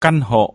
căn hộ.